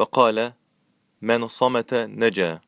وقال من صمت نجا.